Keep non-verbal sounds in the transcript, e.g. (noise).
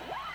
Woo! (laughs)